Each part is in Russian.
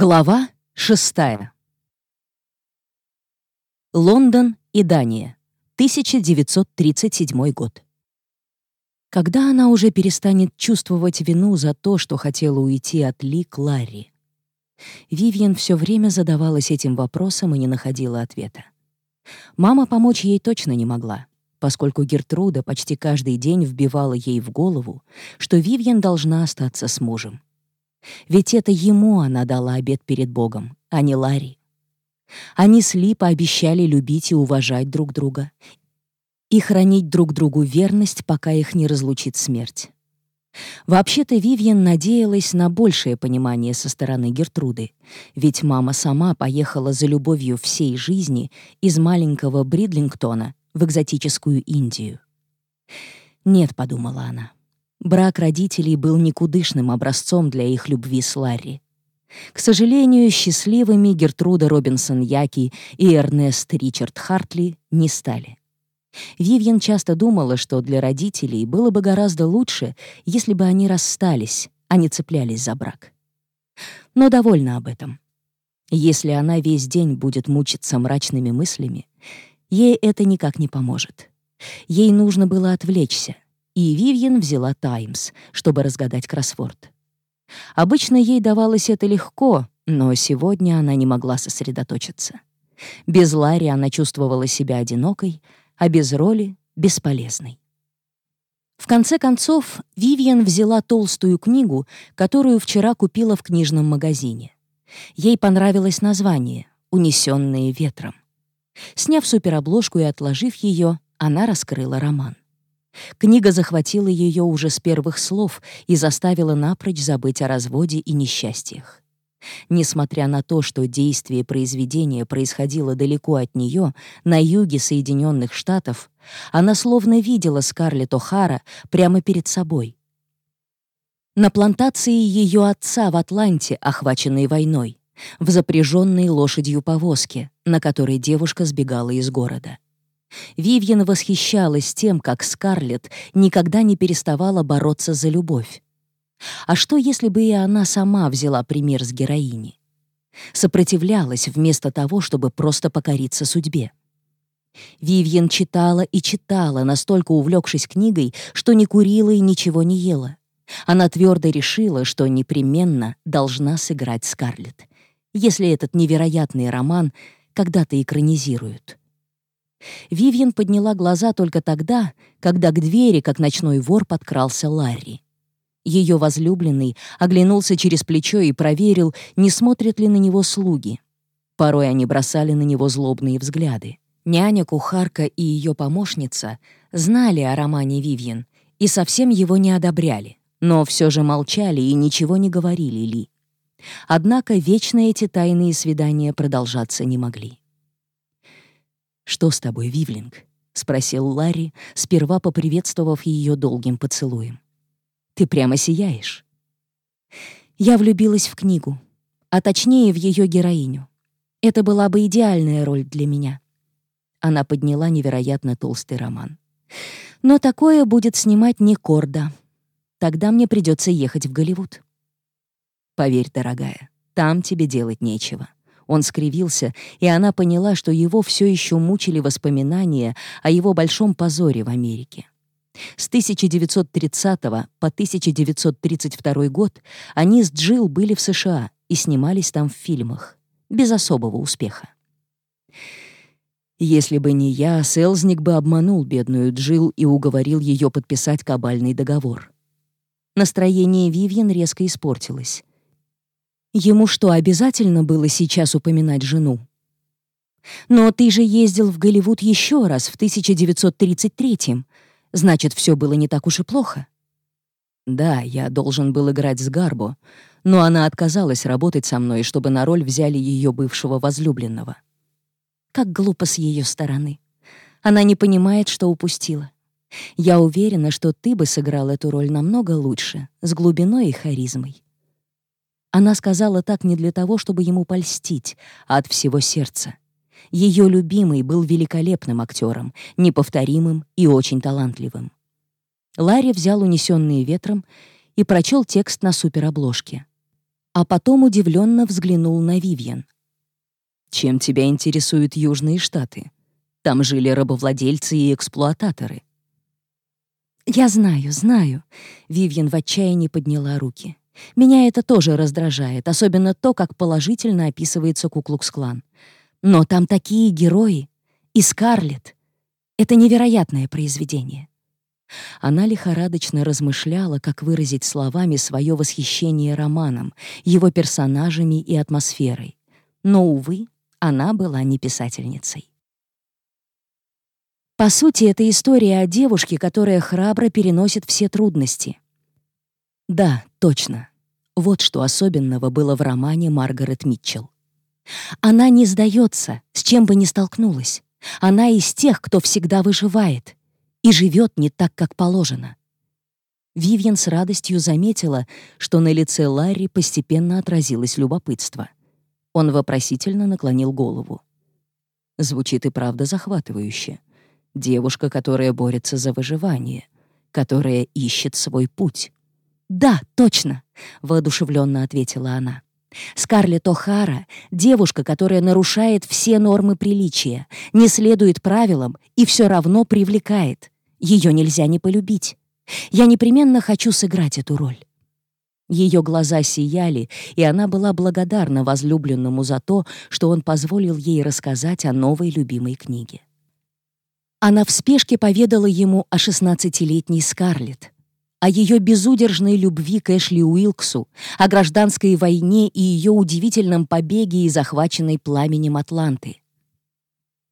Глава шестая. Лондон и Дания. 1937 год. Когда она уже перестанет чувствовать вину за то, что хотела уйти от Ли к Ларри? Вивьен все время задавалась этим вопросом и не находила ответа. Мама помочь ей точно не могла, поскольку Гертруда почти каждый день вбивала ей в голову, что Вивьен должна остаться с мужем. Ведь это ему она дала обет перед Богом, а не Ларри. Они с Ли пообещали любить и уважать друг друга и хранить друг другу верность, пока их не разлучит смерть. Вообще-то Вивьен надеялась на большее понимание со стороны Гертруды, ведь мама сама поехала за любовью всей жизни из маленького Бридлингтона в экзотическую Индию. «Нет», — подумала она, — Брак родителей был никудышным образцом для их любви с Ларри. К сожалению, счастливыми Гертруда Робинсон Яки и Эрнест Ричард Хартли не стали. Вивьен часто думала, что для родителей было бы гораздо лучше, если бы они расстались, а не цеплялись за брак. Но довольна об этом. Если она весь день будет мучиться мрачными мыслями, ей это никак не поможет. Ей нужно было отвлечься — и Вивьен взяла «Таймс», чтобы разгадать кроссворд. Обычно ей давалось это легко, но сегодня она не могла сосредоточиться. Без Ларри она чувствовала себя одинокой, а без роли — бесполезной. В конце концов, Вивьен взяла толстую книгу, которую вчера купила в книжном магазине. Ей понравилось название «Унесенные ветром». Сняв суперобложку и отложив ее, она раскрыла роман. Книга захватила ее уже с первых слов и заставила напрочь забыть о разводе и несчастьях. Несмотря на то, что действие произведения происходило далеко от нее, на юге Соединенных Штатов, она словно видела Скарлетт О'Хара прямо перед собой. На плантации ее отца в Атланте, охваченной войной, в запряженной лошадью повозке, на которой девушка сбегала из города. Вивьен восхищалась тем, как Скарлетт никогда не переставала бороться за любовь. А что, если бы и она сама взяла пример с героини? Сопротивлялась вместо того, чтобы просто покориться судьбе. Вивьен читала и читала, настолько увлекшись книгой, что не курила и ничего не ела. Она твердо решила, что непременно должна сыграть Скарлетт, если этот невероятный роман когда-то экранизируют. Вивьен подняла глаза только тогда, когда к двери, как ночной вор, подкрался Ларри. Ее возлюбленный оглянулся через плечо и проверил, не смотрят ли на него слуги. Порой они бросали на него злобные взгляды. Няня, кухарка и ее помощница знали о романе Вивьен и совсем его не одобряли, но все же молчали и ничего не говорили Ли. Однако вечно эти тайные свидания продолжаться не могли. «Что с тобой, Вивлинг?» — спросил Ларри, сперва поприветствовав ее долгим поцелуем. «Ты прямо сияешь». Я влюбилась в книгу, а точнее в ее героиню. Это была бы идеальная роль для меня. Она подняла невероятно толстый роман. Но такое будет снимать не Корда. Тогда мне придется ехать в Голливуд. Поверь, дорогая, там тебе делать нечего. Он скривился, и она поняла, что его все еще мучили воспоминания о его большом позоре в Америке. С 1930 по 1932 год они с Джилл были в США и снимались там в фильмах, без особого успеха. Если бы не я, Селзник бы обманул бедную Джилл и уговорил ее подписать кабальный договор. Настроение Вивьен резко испортилось. Ему что, обязательно было сейчас упоминать жену? Но ты же ездил в Голливуд еще раз в 1933-м. Значит, все было не так уж и плохо. Да, я должен был играть с Гарбо, но она отказалась работать со мной, чтобы на роль взяли ее бывшего возлюбленного. Как глупо с ее стороны. Она не понимает, что упустила. Я уверена, что ты бы сыграл эту роль намного лучше, с глубиной и харизмой. Она сказала так не для того, чтобы ему польстить, а от всего сердца. Ее любимый был великолепным актером, неповторимым и очень талантливым. Ларри взял «Унесенные ветром» и прочел текст на суперобложке. а потом удивленно взглянул на Вивьен. «Чем тебя интересуют Южные Штаты? Там жили рабовладельцы и эксплуататоры». «Я знаю, знаю», — Вивьен в отчаянии подняла руки. «Меня это тоже раздражает, особенно то, как положительно описывается Куклукс-клан. Но там такие герои. И Скарлетт. Это невероятное произведение. Она лихорадочно размышляла, как выразить словами свое восхищение романом, его персонажами и атмосферой. Но, увы, она была не писательницей. По сути, это история о девушке, которая храбро переносит все трудности. Да, точно. Вот что особенного было в романе Маргарет Митчелл. Она не сдается, с чем бы ни столкнулась. Она из тех, кто всегда выживает и живет не так, как положено. Вивьен с радостью заметила, что на лице Ларри постепенно отразилось любопытство. Он вопросительно наклонил голову. Звучит и правда захватывающе. Девушка, которая борется за выживание, которая ищет свой путь. «Да, точно», — воодушевленно ответила она. Скарлетт О'Хара — девушка, которая нарушает все нормы приличия, не следует правилам и все равно привлекает. Ее нельзя не полюбить. Я непременно хочу сыграть эту роль. Ее глаза сияли, и она была благодарна возлюбленному за то, что он позволил ей рассказать о новой любимой книге. Она в спешке поведала ему о шестнадцатилетней Скарлетт, о ее безудержной любви к Эшли Уилксу, о гражданской войне и ее удивительном побеге из захваченной пламенем Атланты.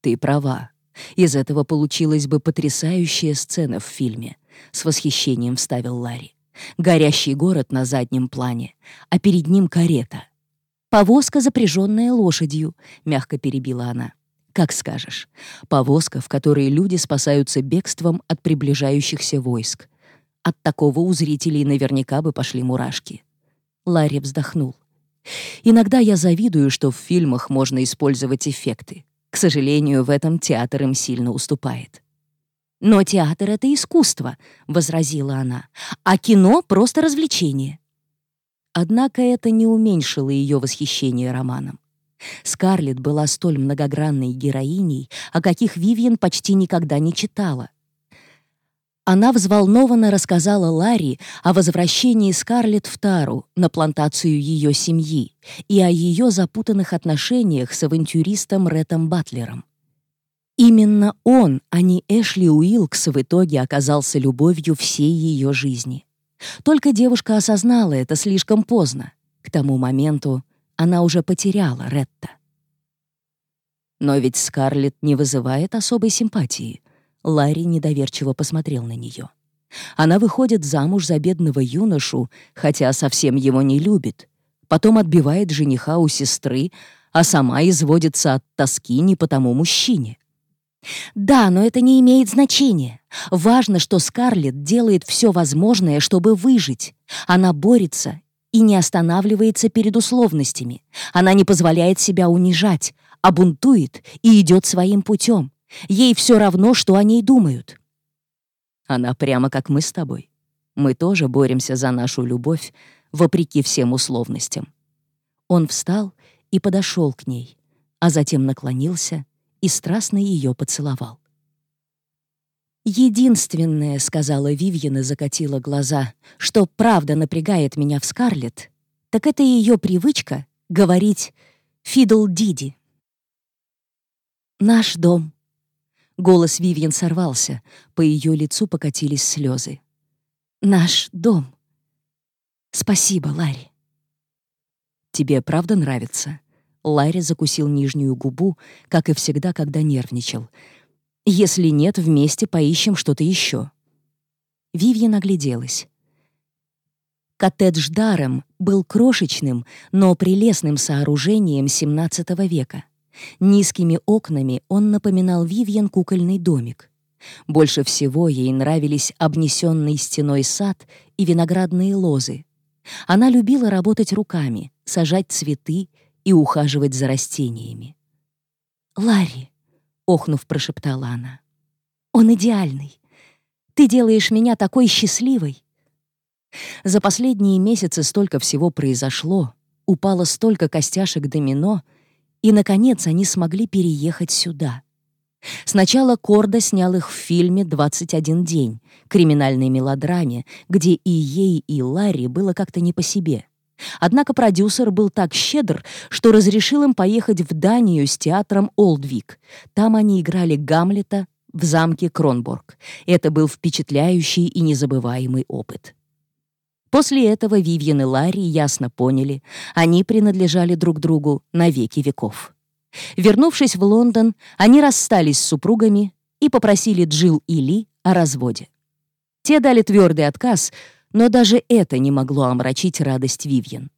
«Ты права. Из этого получилась бы потрясающая сцена в фильме», — с восхищением вставил Ларри. «Горящий город на заднем плане, а перед ним карета. Повозка, запряженная лошадью», — мягко перебила она. «Как скажешь. Повозка, в которой люди спасаются бегством от приближающихся войск. От такого у зрителей наверняка бы пошли мурашки. Ларри вздохнул. Иногда я завидую, что в фильмах можно использовать эффекты. К сожалению, в этом театр им сильно уступает. «Но театр — это искусство», — возразила она, «а кино — просто развлечение». Однако это не уменьшило ее восхищение романом. Скарлетт была столь многогранной героиней, о каких Вивьен почти никогда не читала — она взволнованно рассказала Ларри о возвращении Скарлетт в Тару на плантацию ее семьи и о ее запутанных отношениях с авантюристом Рэтом Батлером. Именно он, а не Эшли Уилкс, в итоге оказался любовью всей ее жизни. Только девушка осознала это слишком поздно. К тому моменту она уже потеряла Ретта. Но ведь Скарлетт не вызывает особой симпатии — Ларри недоверчиво посмотрел на нее. Она выходит замуж за бедного юношу, хотя совсем его не любит. Потом отбивает жениха у сестры, а сама изводится от тоски не по тому мужчине. Да, но это не имеет значения. Важно, что Скарлетт делает все возможное, чтобы выжить. Она борется и не останавливается перед условностями. Она не позволяет себя унижать, а бунтует и идет своим путем. Ей все равно, что о ней думают. Она прямо как мы с тобой. Мы тоже боремся за нашу любовь, вопреки всем условностям. Он встал и подошел к ней, а затем наклонился и страстно ее поцеловал. «Единственное, — сказала Вивьен закатила глаза, — что правда напрягает меня в Скарлетт, так это ее привычка говорить «фидл Диди». «Наш дом», Голос Вивьен сорвался, по ее лицу покатились слезы. «Наш дом. Спасибо, Ларри». «Тебе правда нравится?» Ларри закусил нижнюю губу, как и всегда, когда нервничал. «Если нет, вместе поищем что-то еще». Вивьен огляделась. Коттедж Даром был крошечным, но прелестным сооружением XVII века. Низкими окнами он напоминал Вивьен кукольный домик. Больше всего ей нравились обнесенный стеной сад и виноградные лозы. Она любила работать руками, сажать цветы и ухаживать за растениями. «Ларри», — охнув, прошептала она, — «он идеальный. Ты делаешь меня такой счастливой». За последние месяцы столько всего произошло, упало столько костяшек домино, и, наконец, они смогли переехать сюда. Сначала Корда снял их в фильме «21 день», криминальной мелодраме, где и ей, и Ларри было как-то не по себе. Однако продюсер был так щедр, что разрешил им поехать в Данию с театром «Олдвик». Там они играли Гамлета в замке Кронборг. Это был впечатляющий и незабываемый опыт. После этого Вивьен и Ларри ясно поняли, они принадлежали друг другу на веки веков. Вернувшись в Лондон, они расстались с супругами и попросили Джилл и Ли о разводе. Те дали твердый отказ, но даже это не могло омрачить радость Вивьен.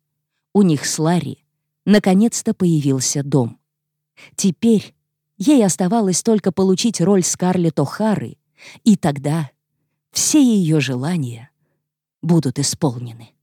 У них с Ларри наконец-то появился дом. Теперь ей оставалось только получить роль Скарлетт О'Хары, и тогда все ее желания будут исполнены.